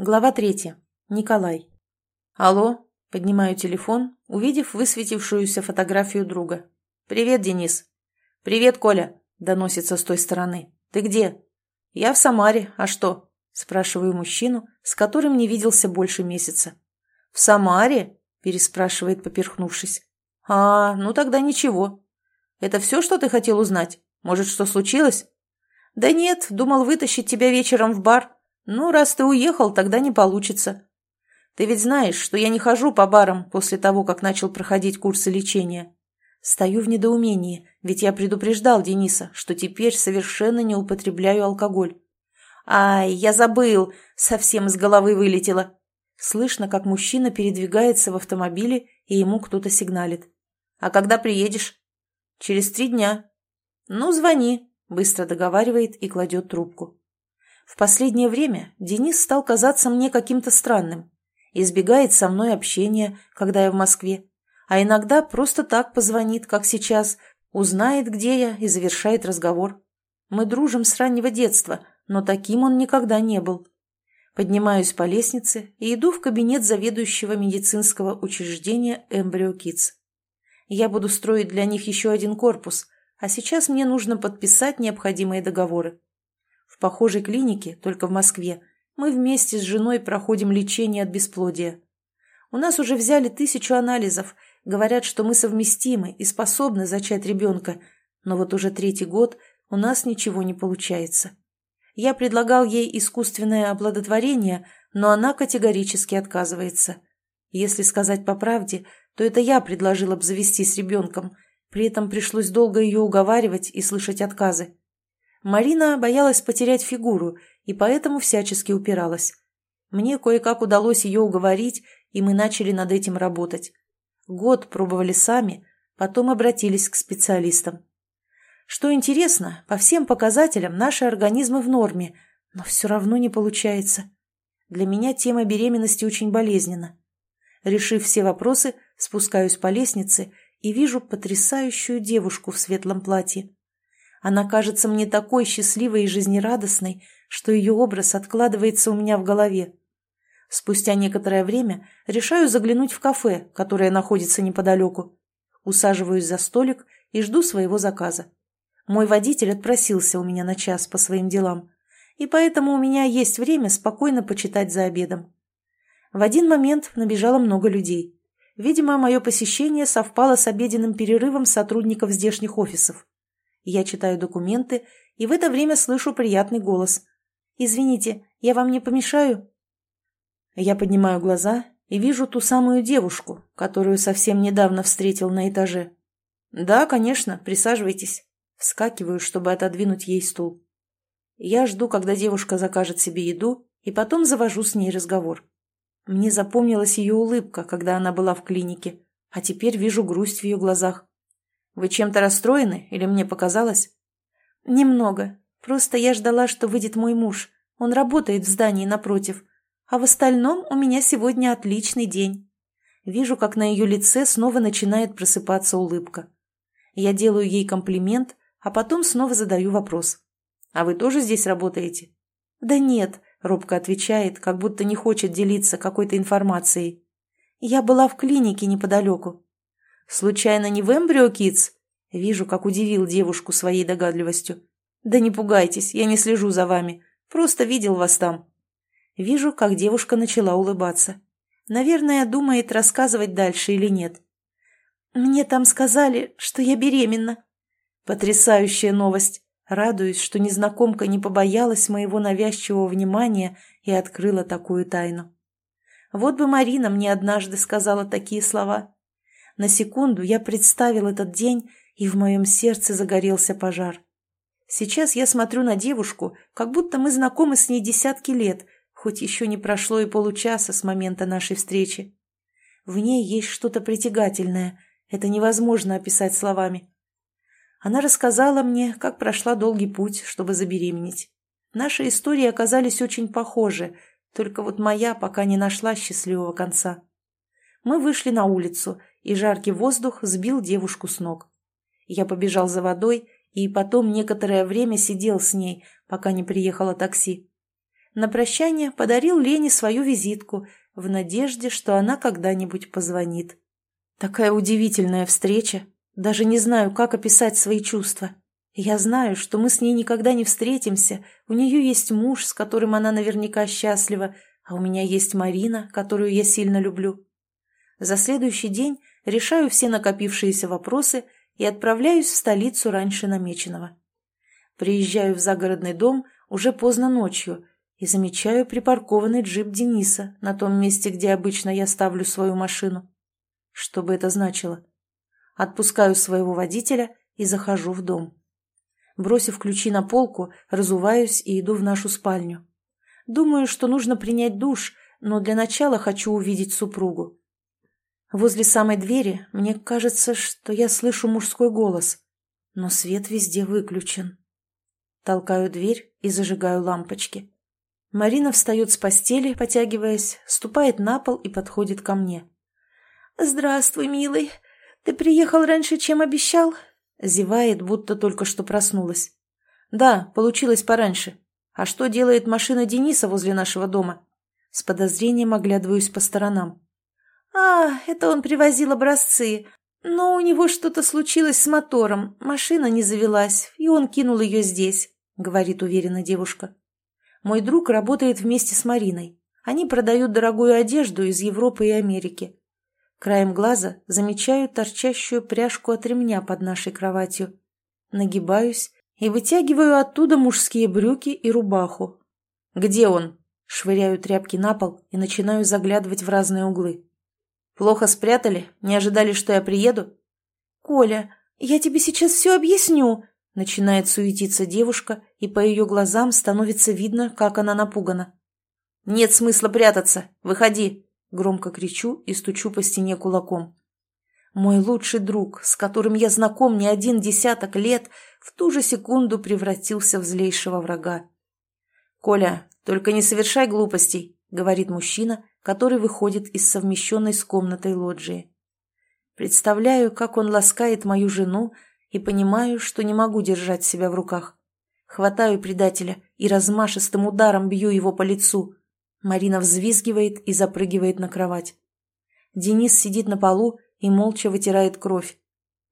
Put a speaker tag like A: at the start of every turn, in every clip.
A: Глава третья. Николай. Алло. Поднимаю телефон, увидев высветившуюся фотографию друга. «Привет, Денис». «Привет, Коля», — доносится с той стороны. «Ты где?» «Я в Самаре. А что?» — спрашиваю мужчину, с которым не виделся больше месяца. «В Самаре?» — переспрашивает, поперхнувшись. «А, ну тогда ничего. Это все, что ты хотел узнать? Может, что случилось?» «Да нет, думал вытащить тебя вечером в бар. «Ну, раз ты уехал, тогда не получится. Ты ведь знаешь, что я не хожу по барам после того, как начал проходить курсы лечения. Стою в недоумении, ведь я предупреждал Дениса, что теперь совершенно не употребляю алкоголь. «Ай, я забыл! Совсем из головы вылетело!» Слышно, как мужчина передвигается в автомобиле, и ему кто-то сигналит. «А когда приедешь?» «Через три дня». «Ну, звони», — быстро договаривает и кладет трубку. В последнее время Денис стал казаться мне каким-то странным. Избегает со мной общения, когда я в Москве. А иногда просто так позвонит, как сейчас, узнает, где я, и завершает разговор. Мы дружим с раннего детства, но таким он никогда не был. Поднимаюсь по лестнице и иду в кабинет заведующего медицинского учреждения Embryo Kids. Я буду строить для них еще один корпус, а сейчас мне нужно подписать необходимые договоры. В похожей клинике, только в Москве, мы вместе с женой проходим лечение от бесплодия. У нас уже взяли тысячу анализов, говорят, что мы совместимы и способны зачать ребенка, но вот уже третий год у нас ничего не получается. Я предлагал ей искусственное оплодотворение, но она категорически отказывается. Если сказать по правде, то это я предложил обзавестись ребенком, при этом пришлось долго ее уговаривать и слышать отказы. Марина боялась потерять фигуру и поэтому всячески упиралась. Мне кое-как удалось ее уговорить, и мы начали над этим работать. Год пробовали сами, потом обратились к специалистам. Что интересно, по всем показателям наши организмы в норме, но все равно не получается. Для меня тема беременности очень болезненна. Решив все вопросы, спускаюсь по лестнице и вижу потрясающую девушку в светлом платье. Она кажется мне такой счастливой и жизнерадостной, что ее образ откладывается у меня в голове. Спустя некоторое время решаю заглянуть в кафе, которое находится неподалеку. Усаживаюсь за столик и жду своего заказа. Мой водитель отпросился у меня на час по своим делам, и поэтому у меня есть время спокойно почитать за обедом. В один момент набежало много людей. Видимо, мое посещение совпало с обеденным перерывом сотрудников здешних офисов. Я читаю документы и в это время слышу приятный голос. «Извините, я вам не помешаю?» Я поднимаю глаза и вижу ту самую девушку, которую совсем недавно встретил на этаже. «Да, конечно, присаживайтесь». Вскакиваю, чтобы отодвинуть ей стул. Я жду, когда девушка закажет себе еду, и потом завожу с ней разговор. Мне запомнилась ее улыбка, когда она была в клинике, а теперь вижу грусть в ее глазах. Вы чем-то расстроены или мне показалось?» «Немного. Просто я ждала, что выйдет мой муж. Он работает в здании напротив. А в остальном у меня сегодня отличный день». Вижу, как на ее лице снова начинает просыпаться улыбка. Я делаю ей комплимент, а потом снова задаю вопрос. «А вы тоже здесь работаете?» «Да нет», — робко отвечает, как будто не хочет делиться какой-то информацией. «Я была в клинике неподалеку». «Случайно не в Эмбрио Китс?» Вижу, как удивил девушку своей догадливостью. «Да не пугайтесь, я не слежу за вами. Просто видел вас там». Вижу, как девушка начала улыбаться. Наверное, думает, рассказывать дальше или нет. «Мне там сказали, что я беременна». Потрясающая новость. Радуюсь, что незнакомка не побоялась моего навязчивого внимания и открыла такую тайну. Вот бы Марина мне однажды сказала такие слова. На секунду я представил этот день, и в моем сердце загорелся пожар. Сейчас я смотрю на девушку, как будто мы знакомы с ней десятки лет, хоть еще не прошло и получаса с момента нашей встречи. В ней есть что-то притягательное, это невозможно описать словами. Она рассказала мне, как прошла долгий путь, чтобы забеременеть. Наши истории оказались очень похожи, только вот моя пока не нашла счастливого конца. Мы вышли на улицу, и жаркий воздух сбил девушку с ног. Я побежал за водой и потом некоторое время сидел с ней, пока не приехало такси. На прощание подарил Лене свою визитку в надежде, что она когда-нибудь позвонит. Такая удивительная встреча. Даже не знаю, как описать свои чувства. Я знаю, что мы с ней никогда не встретимся. У нее есть муж, с которым она наверняка счастлива, а у меня есть Марина, которую я сильно люблю. За следующий день решаю все накопившиеся вопросы и отправляюсь в столицу раньше намеченного. Приезжаю в загородный дом уже поздно ночью и замечаю припаркованный джип Дениса на том месте, где обычно я ставлю свою машину. Что бы это значило? Отпускаю своего водителя и захожу в дом. Бросив ключи на полку, разуваюсь и иду в нашу спальню. Думаю, что нужно принять душ, но для начала хочу увидеть супругу. Возле самой двери мне кажется, что я слышу мужской голос, но свет везде выключен. Толкаю дверь и зажигаю лампочки. Марина встает с постели, потягиваясь, ступает на пол и подходит ко мне. «Здравствуй, милый. Ты приехал раньше, чем обещал?» Зевает, будто только что проснулась. «Да, получилось пораньше. А что делает машина Дениса возле нашего дома?» С подозрением оглядываюсь по сторонам. «А, это он привозил образцы. Но у него что-то случилось с мотором, машина не завелась, и он кинул ее здесь», — говорит уверенно девушка. «Мой друг работает вместе с Мариной. Они продают дорогую одежду из Европы и Америки. Краем глаза замечаю торчащую пряжку от ремня под нашей кроватью. Нагибаюсь и вытягиваю оттуда мужские брюки и рубаху. «Где он?» Швыряю тряпки на пол и начинаю заглядывать в разные углы. «Плохо спрятали? Не ожидали, что я приеду?» «Коля, я тебе сейчас все объясню!» Начинает суетиться девушка, и по ее глазам становится видно, как она напугана. «Нет смысла прятаться. Выходи!» Громко кричу и стучу по стене кулаком. Мой лучший друг, с которым я знаком не один десяток лет, в ту же секунду превратился в злейшего врага. «Коля, только не совершай глупостей», — говорит мужчина, который выходит из совмещенной с комнатой лоджии. Представляю, как он ласкает мою жену, и понимаю, что не могу держать себя в руках. Хватаю предателя и размашистым ударом бью его по лицу. Марина взвизгивает и запрыгивает на кровать. Денис сидит на полу и молча вытирает кровь.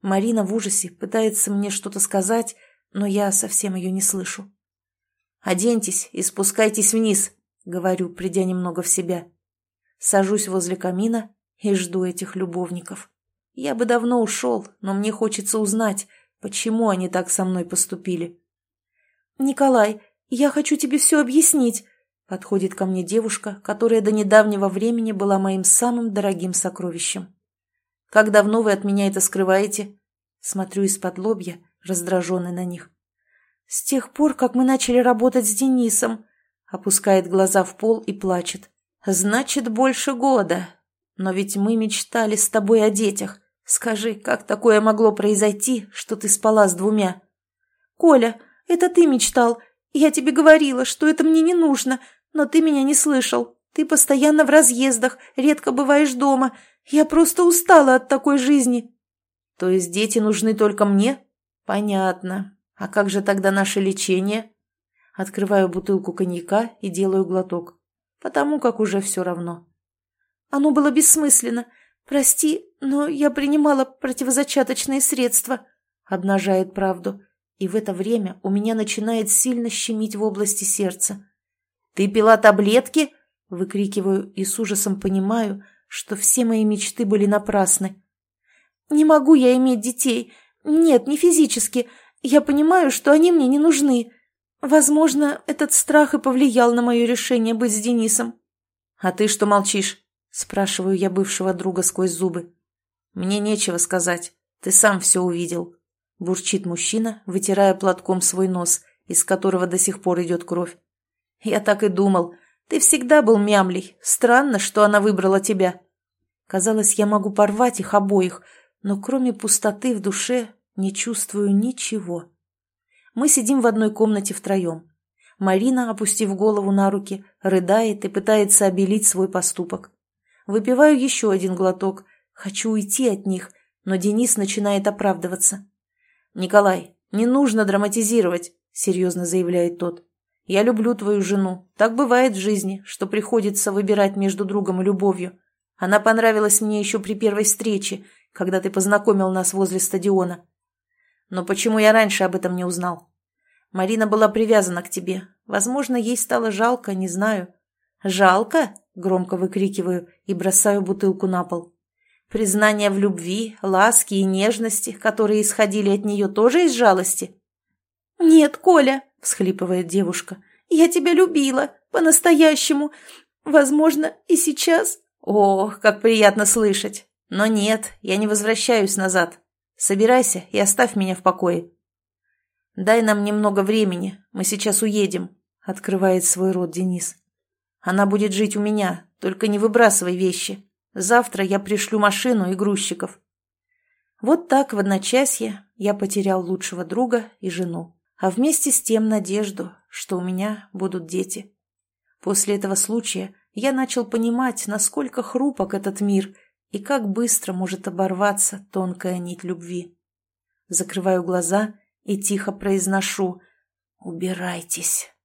A: Марина в ужасе пытается мне что-то сказать, но я совсем ее не слышу. «Оденьтесь и спускайтесь вниз», — говорю, придя немного в себя. Сажусь возле камина и жду этих любовников. Я бы давно ушел, но мне хочется узнать, почему они так со мной поступили. «Николай, я хочу тебе все объяснить», Подходит ко мне девушка, которая до недавнего времени была моим самым дорогим сокровищем. «Как давно вы от меня это скрываете?» Смотрю из-под лобья, раздраженный на них. «С тех пор, как мы начали работать с Денисом», опускает глаза в пол и плачет. «Значит, больше года. Но ведь мы мечтали с тобой о детях. Скажи, как такое могло произойти, что ты спала с двумя?» «Коля, это ты мечтал. Я тебе говорила, что это мне не нужно. Но ты меня не слышал. Ты постоянно в разъездах, редко бываешь дома. Я просто устала от такой жизни». «То есть дети нужны только мне?» «Понятно. А как же тогда наше лечение?» Открываю бутылку коньяка и делаю глоток. Потому как уже все равно. «Оно было бессмысленно. Прости, но я принимала противозачаточные средства», — обнажает правду. И в это время у меня начинает сильно щемить в области сердца. «Ты пила таблетки?» – выкрикиваю и с ужасом понимаю, что все мои мечты были напрасны. «Не могу я иметь детей. Нет, не физически. Я понимаю, что они мне не нужны. Возможно, этот страх и повлиял на мое решение быть с Денисом». «А ты что молчишь?» – спрашиваю я бывшего друга сквозь зубы. «Мне нечего сказать. Ты сам все увидел», – бурчит мужчина, вытирая платком свой нос, из которого до сих пор идет кровь. «Я так и думал. Ты всегда был мямлей. Странно, что она выбрала тебя». Казалось, я могу порвать их обоих, но кроме пустоты в душе не чувствую ничего. Мы сидим в одной комнате втроем. Марина, опустив голову на руки, рыдает и пытается обелить свой поступок. Выпиваю еще один глоток. Хочу уйти от них, но Денис начинает оправдываться. «Николай, не нужно драматизировать», — серьезно заявляет тот. Я люблю твою жену. Так бывает в жизни, что приходится выбирать между другом и любовью. Она понравилась мне еще при первой встрече, когда ты познакомил нас возле стадиона. Но почему я раньше об этом не узнал? Марина была привязана к тебе. Возможно, ей стало жалко, не знаю. «Жалко?» – громко выкрикиваю и бросаю бутылку на пол. Признание в любви, ласке и нежности, которые исходили от нее, тоже из жалости? «Нет, Коля!» – всхлипывает девушка. «Я тебя любила, по-настоящему. Возможно, и сейчас...» «Ох, как приятно слышать! Но нет, я не возвращаюсь назад. Собирайся и оставь меня в покое». «Дай нам немного времени, мы сейчас уедем», — открывает свой рот Денис. «Она будет жить у меня, только не выбрасывай вещи. Завтра я пришлю машину и грузчиков». Вот так в одночасье я потерял лучшего друга и жену, а вместе с тем надежду, что у меня будут дети. После этого случая я начал понимать, насколько хрупок этот мир и как быстро может оборваться тонкая нить любви. Закрываю глаза и тихо произношу «Убирайтесь».